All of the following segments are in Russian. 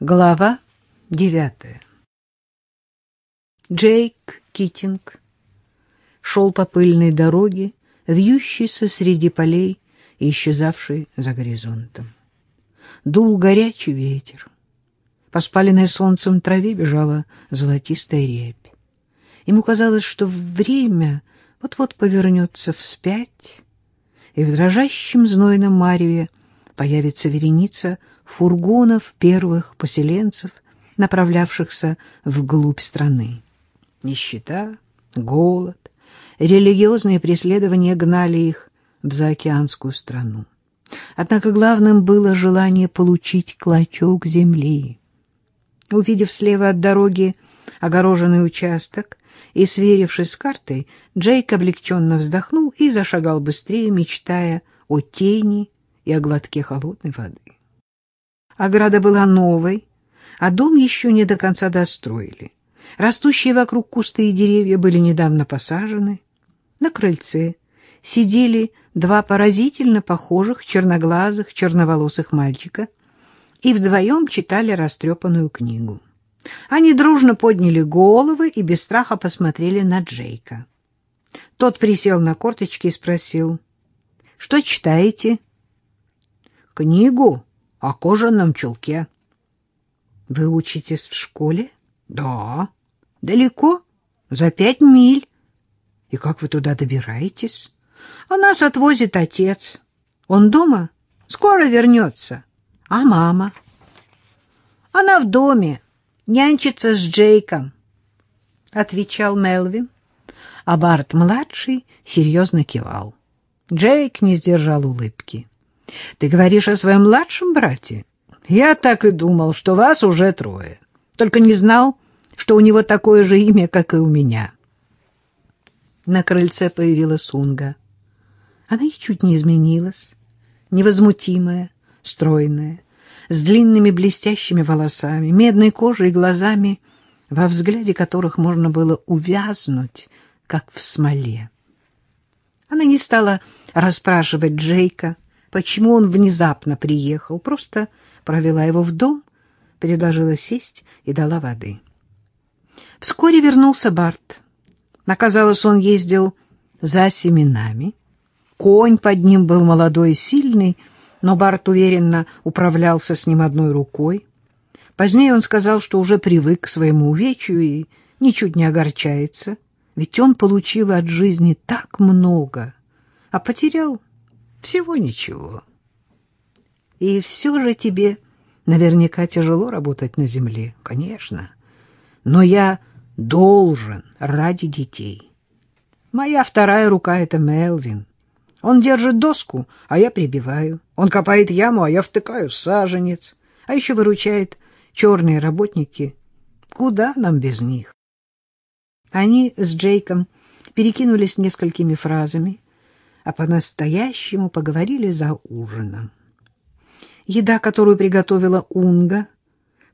Глава девятая Джейк Китинг шел по пыльной дороге, вьющейся среди полей и исчезавшей за горизонтом. Дул горячий ветер. По спаленной солнцем траве бежала золотистая репь. Ему казалось, что время вот-вот повернется вспять, и в дрожащем знойном мареве появится вереница фургонов первых поселенцев, направлявшихся вглубь страны. Нищета, голод, религиозные преследования гнали их в заокеанскую страну. Однако главным было желание получить клочок земли. Увидев слева от дороги огороженный участок и, сверившись с картой, Джейк облегченно вздохнул и зашагал быстрее, мечтая о тени и о глотке холодной воды. Ограда была новой, а дом еще не до конца достроили. Растущие вокруг кусты и деревья были недавно посажены. На крыльце сидели два поразительно похожих черноглазых черноволосых мальчика и вдвоем читали растрепанную книгу. Они дружно подняли головы и без страха посмотрели на Джейка. Тот присел на корточки и спросил, «Что читаете?» «Книгу о кожаном чулке». «Вы учитесь в школе?» «Да». «Далеко?» «За пять миль». «И как вы туда добираетесь?» «А нас отвозит отец. Он дома? Скоро вернется. А мама?» «Она в доме, нянчится с Джейком», — отвечал Мелвин. А Барт-младший серьезно кивал. Джейк не сдержал улыбки. Ты говоришь о своем младшем брате? Я так и думал, что вас уже трое. Только не знал, что у него такое же имя, как и у меня. На крыльце появилась Унга. Она ничуть не изменилась, невозмутимая, стройная, с длинными блестящими волосами, медной кожей и глазами, во взгляде которых можно было увязнуть, как в смоле. Она не стала расспрашивать Джейка, почему он внезапно приехал, просто провела его в дом, предложила сесть и дала воды. Вскоре вернулся Барт. Оказалось, он ездил за семенами. Конь под ним был молодой и сильный, но Барт уверенно управлялся с ним одной рукой. Позднее он сказал, что уже привык к своему увечью и ничуть не огорчается, ведь он получил от жизни так много, а потерял всего ничего. И все же тебе наверняка тяжело работать на земле, конечно. Но я должен ради детей. Моя вторая рука — это Мелвин. Он держит доску, а я прибиваю. Он копает яму, а я втыкаю саженец. А еще выручает черные работники. Куда нам без них? Они с Джейком перекинулись несколькими фразами — а по-настоящему поговорили за ужином. Еда, которую приготовила Унга,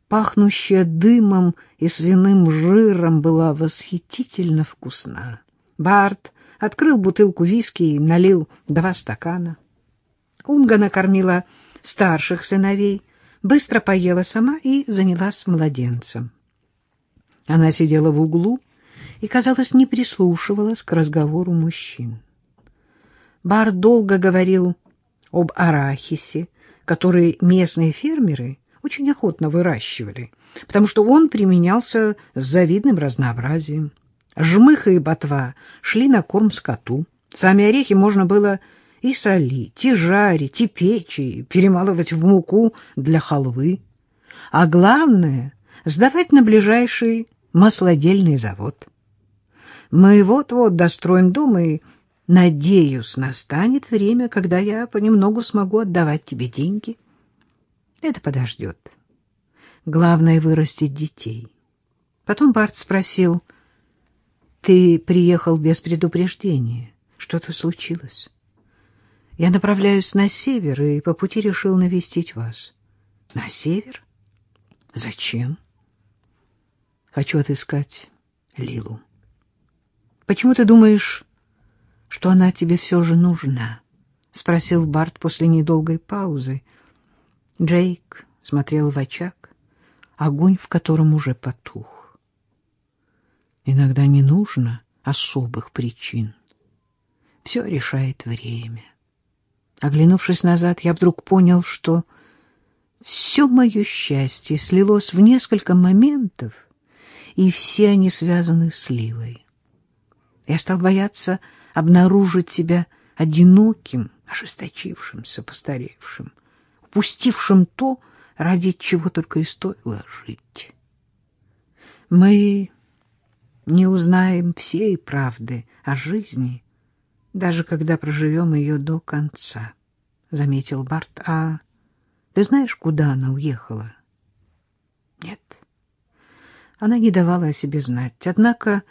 пахнущая дымом и свиным жиром, была восхитительно вкусна. Барт открыл бутылку виски и налил два стакана. Унга накормила старших сыновей, быстро поела сама и занялась младенцем. Она сидела в углу и, казалось, не прислушивалась к разговору мужчин. Бар долго говорил об арахисе, который местные фермеры очень охотно выращивали, потому что он применялся с завидным разнообразием. Жмыха и ботва шли на корм скоту. Сами орехи можно было и солить, и жарить, и печь, и перемалывать в муку для халвы. А главное — сдавать на ближайший маслодельный завод. Мы вот-вот достроим дом и Надеюсь, настанет время, когда я понемногу смогу отдавать тебе деньги. Это подождет. Главное — вырастить детей. Потом Барт спросил, «Ты приехал без предупреждения. Что-то случилось?» «Я направляюсь на север и по пути решил навестить вас». «На север? Зачем?» «Хочу отыскать Лилу». «Почему ты думаешь...» что она тебе все же нужна? — спросил Барт после недолгой паузы. Джейк смотрел в очаг. огонь в котором уже потух. Иногда не нужно особых причин. Все решает время. Оглянувшись назад, я вдруг понял, что все мое счастье слилось в несколько моментов, и все они связаны с Лилой. Я стал бояться обнаружить себя одиноким, ожесточившимся, постаревшим, упустившим то, ради чего только и стоило жить. Мы не узнаем всей правды о жизни, даже когда проживем ее до конца, — заметил Барт. — А ты знаешь, куда она уехала? — Нет. Она не давала о себе знать. Однако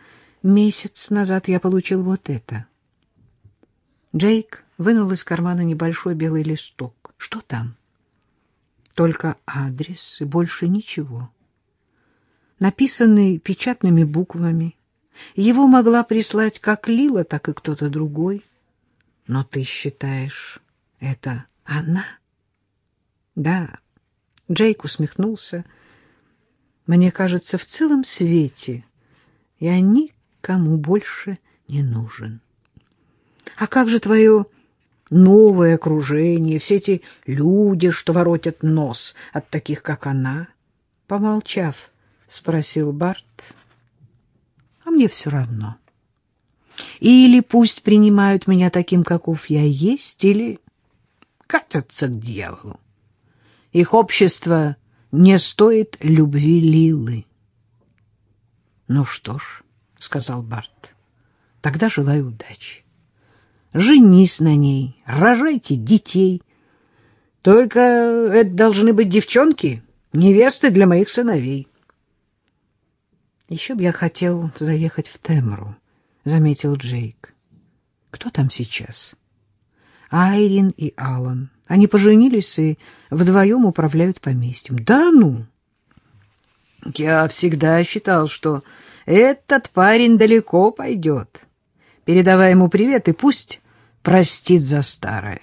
месяц назад я получил вот это. Джейк вынул из кармана небольшой белый листок. Что там? Только адрес и больше ничего. Написанный печатными буквами — его могла прислать как Лила, так и кто-то другой. Но ты считаешь, это она? Да, Джейк усмехнулся. Мне кажется, в целом свете я никому больше не нужен. А как же твое новое окружение, все эти люди, что воротят нос от таких, как она? Помолчав, спросил Барт а мне все равно. Или пусть принимают меня таким, каков я есть, или катятся к дьяволу. Их общество не стоит любви Лилы. — Ну что ж, — сказал Барт, — тогда желаю удачи. Женись на ней, рожайте детей. Только это должны быть девчонки, невесты для моих сыновей. Еще б я хотел заехать в Темру, — заметил Джейк. — Кто там сейчас? — Айрин и Алан. Они поженились и вдвоем управляют поместьем. — Да ну! Я всегда считал, что этот парень далеко пойдет. Передавай ему привет и пусть простит за старое.